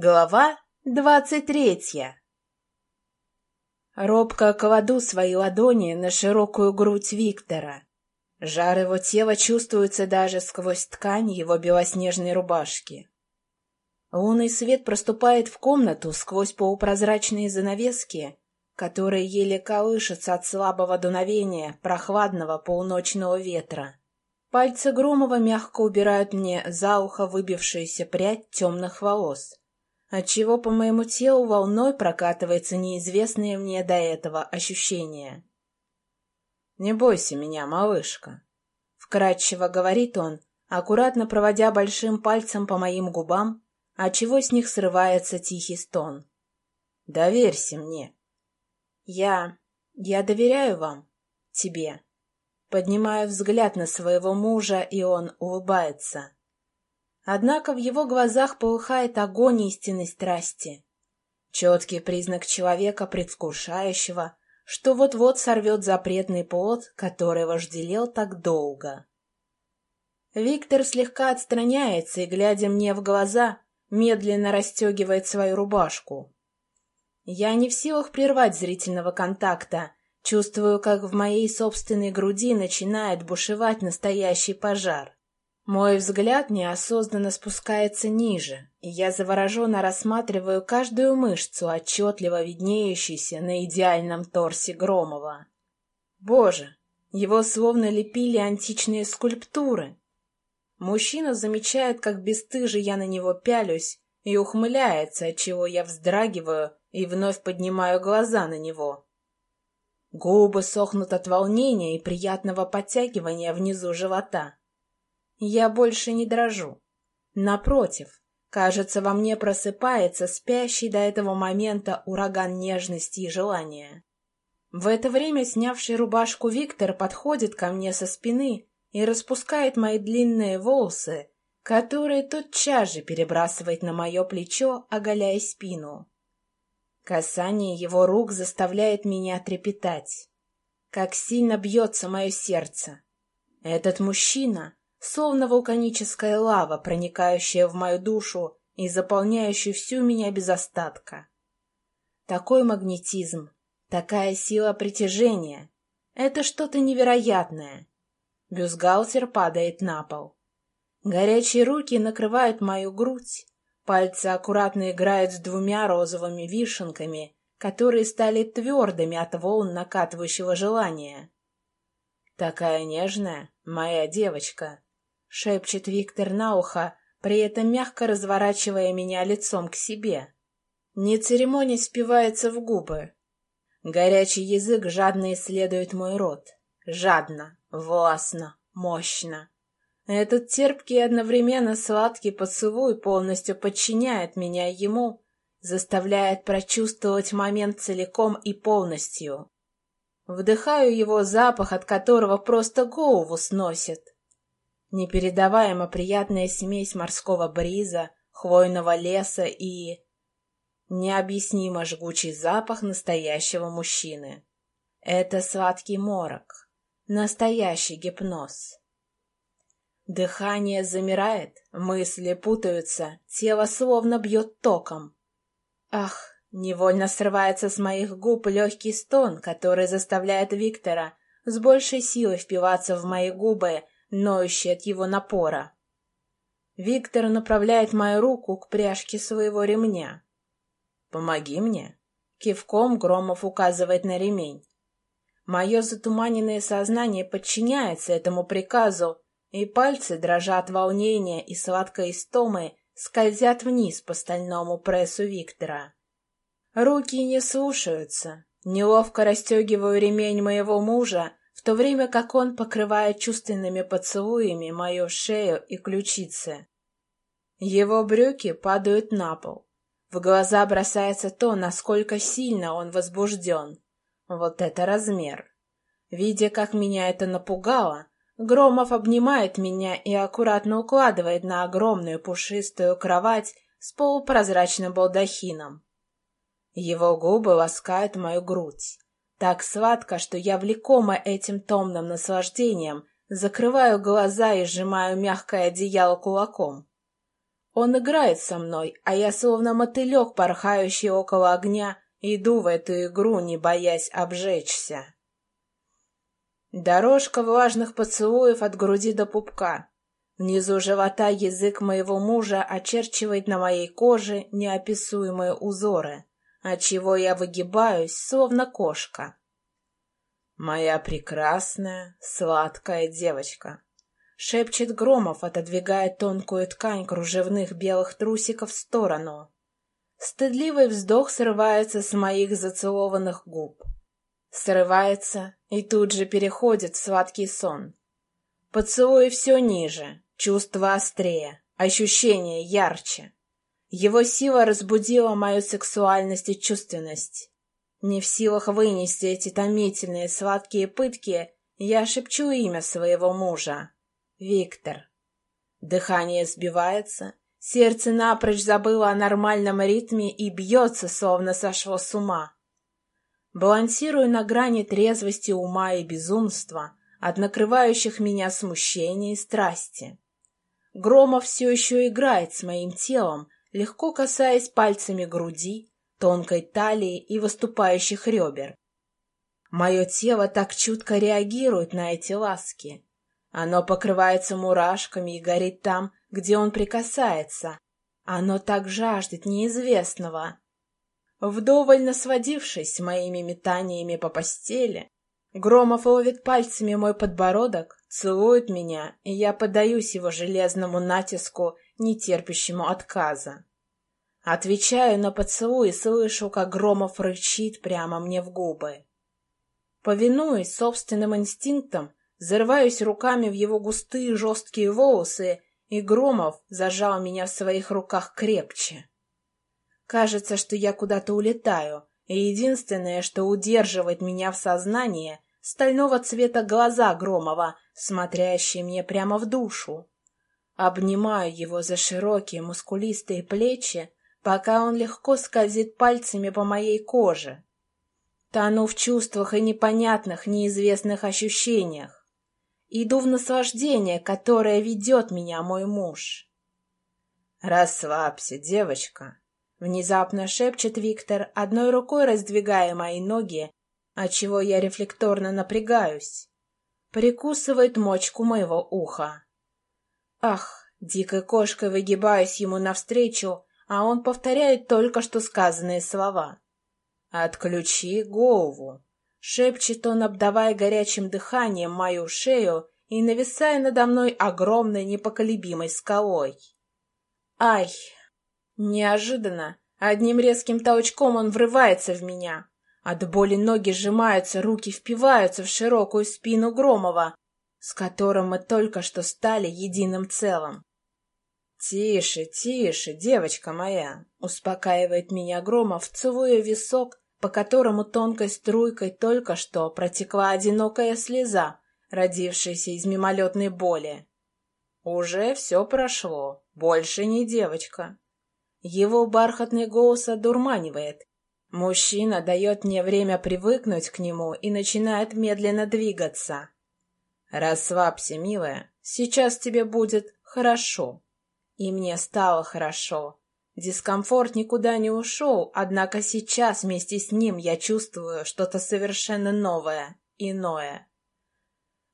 Глава двадцать третья Робко кладу свои ладони на широкую грудь Виктора. Жар его тела чувствуется даже сквозь ткань его белоснежной рубашки. Лунный свет проступает в комнату сквозь полупрозрачные занавески, которые еле колышутся от слабого дуновения прохладного полуночного ветра. Пальцы Громова мягко убирают мне за ухо выбившуюся прядь темных волос отчего по моему телу волной прокатывается неизвестное мне до этого ощущение. «Не бойся меня, малышка», — вкратчиво говорит он, аккуратно проводя большим пальцем по моим губам, отчего с них срывается тихий стон. «Доверься мне». «Я... я доверяю вам, тебе». Поднимаю взгляд на своего мужа, и он улыбается. Однако в его глазах полыхает огонь истинной страсти. Четкий признак человека, предвкушающего, что вот-вот сорвет запретный плод, который вожделел так долго. Виктор слегка отстраняется и, глядя мне в глаза, медленно расстегивает свою рубашку. Я не в силах прервать зрительного контакта, чувствую, как в моей собственной груди начинает бушевать настоящий пожар. Мой взгляд неосознанно спускается ниже, и я завороженно рассматриваю каждую мышцу, отчетливо виднеющуюся на идеальном торсе Громова. Боже, его словно лепили античные скульптуры. Мужчина замечает, как бесстыже я на него пялюсь, и ухмыляется, отчего я вздрагиваю и вновь поднимаю глаза на него. Губы сохнут от волнения и приятного подтягивания внизу живота. Я больше не дрожу. Напротив, кажется, во мне просыпается спящий до этого момента ураган нежности и желания. В это время снявший рубашку Виктор подходит ко мне со спины и распускает мои длинные волосы, которые тотчас же перебрасывает на мое плечо, оголяя спину. Касание его рук заставляет меня трепетать. Как сильно бьется мое сердце. Этот мужчина словно вулканическая лава, проникающая в мою душу и заполняющая всю меня без остатка. Такой магнетизм, такая сила притяжения — это что-то невероятное. Бюстгальтер падает на пол. Горячие руки накрывают мою грудь, пальцы аккуратно играют с двумя розовыми вишенками, которые стали твердыми от волн накатывающего желания. Такая нежная, моя девочка. — шепчет Виктор на ухо, при этом мягко разворачивая меня лицом к себе. Не церемонясь спивается в губы. Горячий язык жадно исследует мой рот. Жадно, властно, мощно. Этот терпкий и одновременно сладкий поцелуй полностью подчиняет меня ему, заставляет прочувствовать момент целиком и полностью. Вдыхаю его запах, от которого просто голову сносит. Непередаваемо приятная смесь морского бриза, хвойного леса и... Необъяснимо жгучий запах настоящего мужчины. Это сладкий морок, настоящий гипноз. Дыхание замирает, мысли путаются, тело словно бьет током. Ах, невольно срывается с моих губ легкий стон, который заставляет Виктора с большей силой впиваться в мои губы, ноющий от его напора. Виктор направляет мою руку к пряжке своего ремня. «Помоги мне!» Кивком Громов указывает на ремень. Мое затуманенное сознание подчиняется этому приказу, и пальцы, дрожат от волнения и сладкой истомы, скользят вниз по стальному прессу Виктора. Руки не слушаются. Неловко расстегиваю ремень моего мужа то время как он покрывает чувственными поцелуями мою шею и ключицы. Его брюки падают на пол. В глаза бросается то, насколько сильно он возбужден. Вот это размер. Видя, как меня это напугало, Громов обнимает меня и аккуратно укладывает на огромную пушистую кровать с полупрозрачным балдахином. Его губы ласкают мою грудь. Так сладко, что я, влекома этим томным наслаждением, закрываю глаза и сжимаю мягкое одеяло кулаком. Он играет со мной, а я словно мотылек, порхающий около огня, иду в эту игру, не боясь обжечься. Дорожка влажных поцелуев от груди до пупка. Внизу живота язык моего мужа очерчивает на моей коже неописуемые узоры, отчего я выгибаюсь, словно кошка. «Моя прекрасная, сладкая девочка», — шепчет Громов, отодвигая тонкую ткань кружевных белых трусиков в сторону. Стыдливый вздох срывается с моих зацелованных губ. Срывается и тут же переходит в сладкий сон. Поцелуй все ниже, чувства острее, ощущения ярче. Его сила разбудила мою сексуальность и чувственность. Не в силах вынести эти томительные сладкие пытки, я шепчу имя своего мужа. Виктор. Дыхание сбивается, сердце напрочь забыло о нормальном ритме и бьется, словно сошло с ума. Балансирую на грани трезвости ума и безумства, от накрывающих меня смущения и страсти. Громов все еще играет с моим телом, легко касаясь пальцами груди, тонкой талии и выступающих ребер. Мое тело так чутко реагирует на эти ласки. Оно покрывается мурашками и горит там, где он прикасается. Оно так жаждет неизвестного. Вдоволь насводившись моими метаниями по постели, Громов ловит пальцами мой подбородок, целует меня, и я поддаюсь его железному натиску, не терпящему отказа. Отвечаю на поцелуй и слышу, как Громов рычит прямо мне в губы. Повинуясь собственным инстинктам, зарываюсь руками в его густые жесткие волосы, и Громов зажал меня в своих руках крепче. Кажется, что я куда-то улетаю, и единственное, что удерживает меня в сознании, стального цвета глаза Громова, смотрящие мне прямо в душу. Обнимаю его за широкие мускулистые плечи, пока он легко скользит пальцами по моей коже. Тону в чувствах и непонятных, неизвестных ощущениях. Иду в наслаждение, которое ведет меня мой муж. «Расслабься, девочка», — внезапно шепчет Виктор, одной рукой раздвигая мои ноги, отчего я рефлекторно напрягаюсь. Прикусывает мочку моего уха. Ах, дикой кошкой выгибаюсь ему навстречу, а он повторяет только что сказанные слова. «Отключи голову!» — шепчет он, обдавая горячим дыханием мою шею и нависая надо мной огромной непоколебимой скалой. «Ай!» Неожиданно, одним резким толчком он врывается в меня. От боли ноги сжимаются, руки впиваются в широкую спину Громова, с которым мы только что стали единым целым. «Тише, тише, девочка моя!» — успокаивает меня Громов, целуя висок, по которому тонкой струйкой только что протекла одинокая слеза, родившаяся из мимолетной боли. «Уже все прошло, больше не девочка». Его бархатный голос одурманивает. Мужчина дает мне время привыкнуть к нему и начинает медленно двигаться. «Расслабься, милая, сейчас тебе будет хорошо». И мне стало хорошо. Дискомфорт никуда не ушел, однако сейчас вместе с ним я чувствую что-то совершенно новое, иное.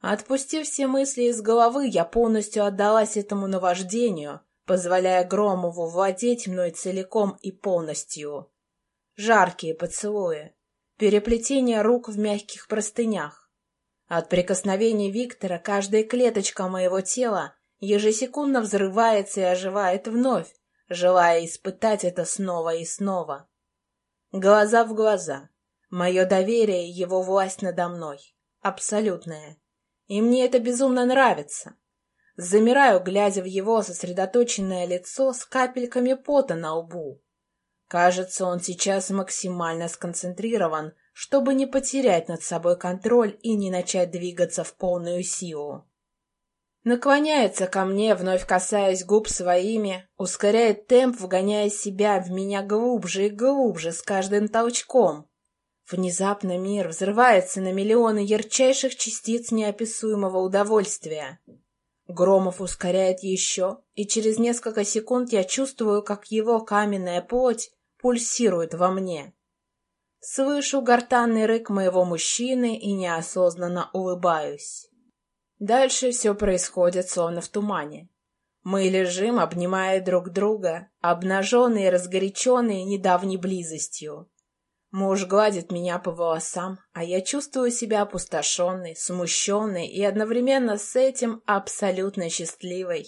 Отпустив все мысли из головы, я полностью отдалась этому наваждению, позволяя Громову владеть мной целиком и полностью. Жаркие поцелуи, переплетение рук в мягких простынях. От прикосновений Виктора каждая клеточка моего тела ежесекундно взрывается и оживает вновь, желая испытать это снова и снова. Глаза в глаза. Мое доверие и его власть надо мной. Абсолютная. И мне это безумно нравится. Замираю, глядя в его сосредоточенное лицо с капельками пота на лбу. Кажется, он сейчас максимально сконцентрирован, чтобы не потерять над собой контроль и не начать двигаться в полную силу. Наклоняется ко мне, вновь касаясь губ своими, ускоряет темп, вгоняя себя в меня глубже и глубже с каждым толчком. Внезапно мир взрывается на миллионы ярчайших частиц неописуемого удовольствия. Громов ускоряет еще, и через несколько секунд я чувствую, как его каменная плоть пульсирует во мне. Слышу гортанный рык моего мужчины и неосознанно улыбаюсь. Дальше все происходит словно в тумане. Мы лежим, обнимая друг друга, обнаженные и разгоряченные недавней близостью. Муж гладит меня по волосам, а я чувствую себя опустошенной, смущенной и одновременно с этим абсолютно счастливой.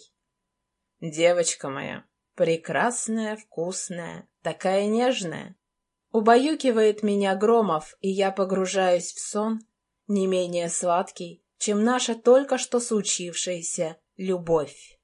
Девочка моя, прекрасная, вкусная, такая нежная. Убаюкивает меня Громов, и я погружаюсь в сон, не менее сладкий, чем наша только что случившаяся любовь.